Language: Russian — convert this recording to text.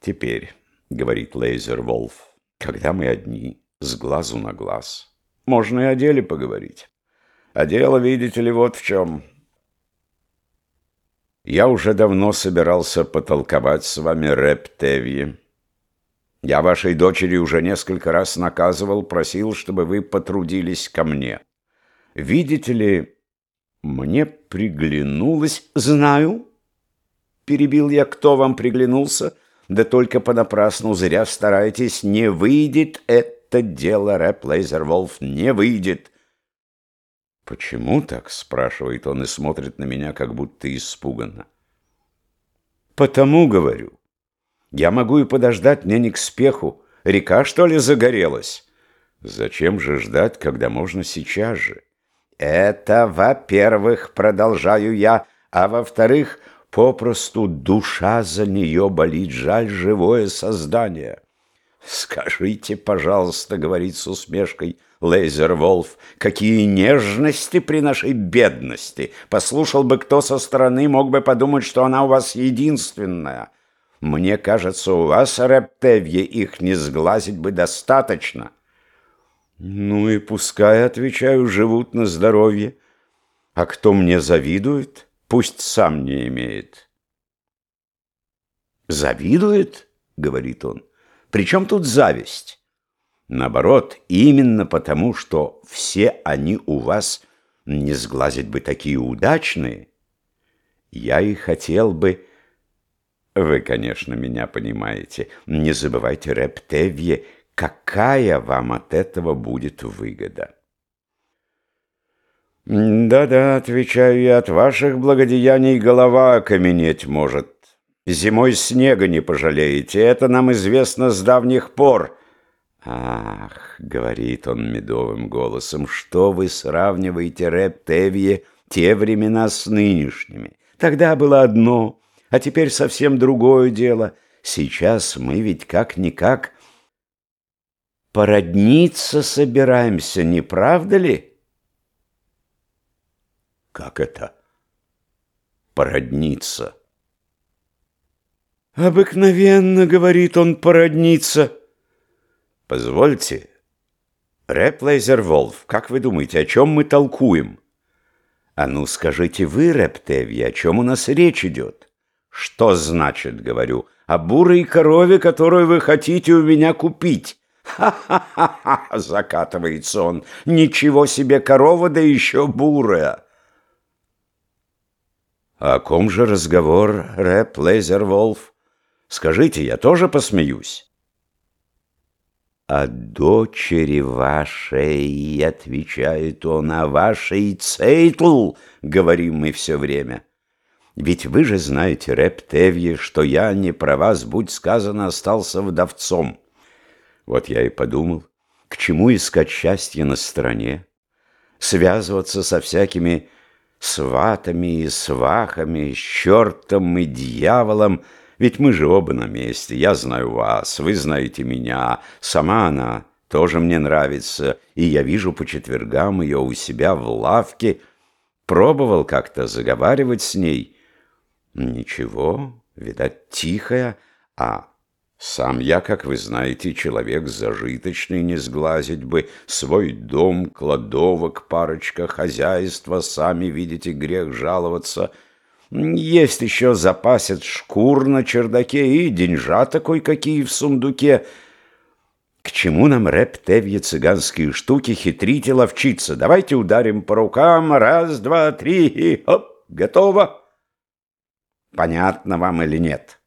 Теперь, говорит Лейзер Волф, когда мы одни, с глазу на глаз, можно и о деле поговорить. А дело, видите ли, вот в чем. Я уже давно собирался потолковать с вами рэп Тевье. Я вашей дочери уже несколько раз наказывал, просил, чтобы вы потрудились ко мне. Видите ли, мне приглянулось... Знаю, перебил я, кто вам приглянулся, да только понапрасну зря стараетесь, не выйдет это дело, рэп Лейзерволф, не выйдет. «Почему так?» — спрашивает он и смотрит на меня, как будто испуганно. «Потому, — говорю, — я могу и подождать, мне не к спеху. Река, что ли, загорелась? Зачем же ждать, когда можно сейчас же?» «Это, во-первых, — продолжаю я, — а во-вторых, попросту душа за нее болит, жаль живое создание». «Скажите, пожалуйста, — говорит с усмешкой, — Лейзер Волф, какие нежности при нашей бедности. Послушал бы кто со стороны, мог бы подумать, что она у вас единственная. Мне кажется, у вас, Рептевье, их не сглазить бы достаточно. Ну и пускай, отвечаю, живут на здоровье. А кто мне завидует, пусть сам не имеет. «Завидует?» — говорит он. «При чем тут зависть?» Наоборот, именно потому, что все они у вас не сглазить бы такие удачные, я и хотел бы... Вы, конечно, меня понимаете. Не забывайте, Рептевье, какая вам от этого будет выгода. «Да-да», — отвечаю я, — «от ваших благодеяний голова окаменеть может. Зимой снега не пожалеете, это нам известно с давних пор». «Ах», — говорит он медовым голосом, — «что вы сравниваете рэп Тевье те времена с нынешними? Тогда было одно, а теперь совсем другое дело. Сейчас мы ведь как-никак породниться собираемся, не правда ли?» «Как это? Породниться?» «Обыкновенно, — говорит он, — породниться». Позвольте. Реплейзер Волф, как вы думаете, о чем мы толкуем? А ну скажите вы, Рептеви, о чем у нас речь идет? Что значит, говорю, о бурой корове, которую вы хотите у меня купить? Ха-ха-ха, закатывается он. Ничего себе корова, да еще бурая. О ком же разговор, реб Лейзер-Волф? Скажите, я тоже посмеюсь о дочери вашей, отвечает он, о вашей Цейтл, говорим мы все время. Ведь вы же знаете, реб Тевье, что я не про вас, будь сказано, остался вдовцом. Вот я и подумал, к чему искать счастье на стороне, связываться со всякими сватами и свахами, с чертом и дьяволом — ведь мы же оба на месте. Я знаю вас, вы знаете меня. Сама она тоже мне нравится, и я вижу по четвергам ее у себя в лавке. Пробовал как-то заговаривать с ней. Ничего, видать, тихая, а сам я, как вы знаете, человек зажиточный, не сглазить бы. Свой дом, кладовок, парочка, хозяйства, сами видите, грех жаловаться — есть еще запасец шкур на чердаке и деньжата кое-какие в сундуке. К чему нам рэп-тевье цыганские штуки хитрить и ловчиться? Давайте ударим по рукам. Раз, два, три и хоп, готово. Понятно вам или нет?